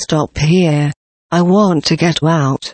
Stop here. I want to get out.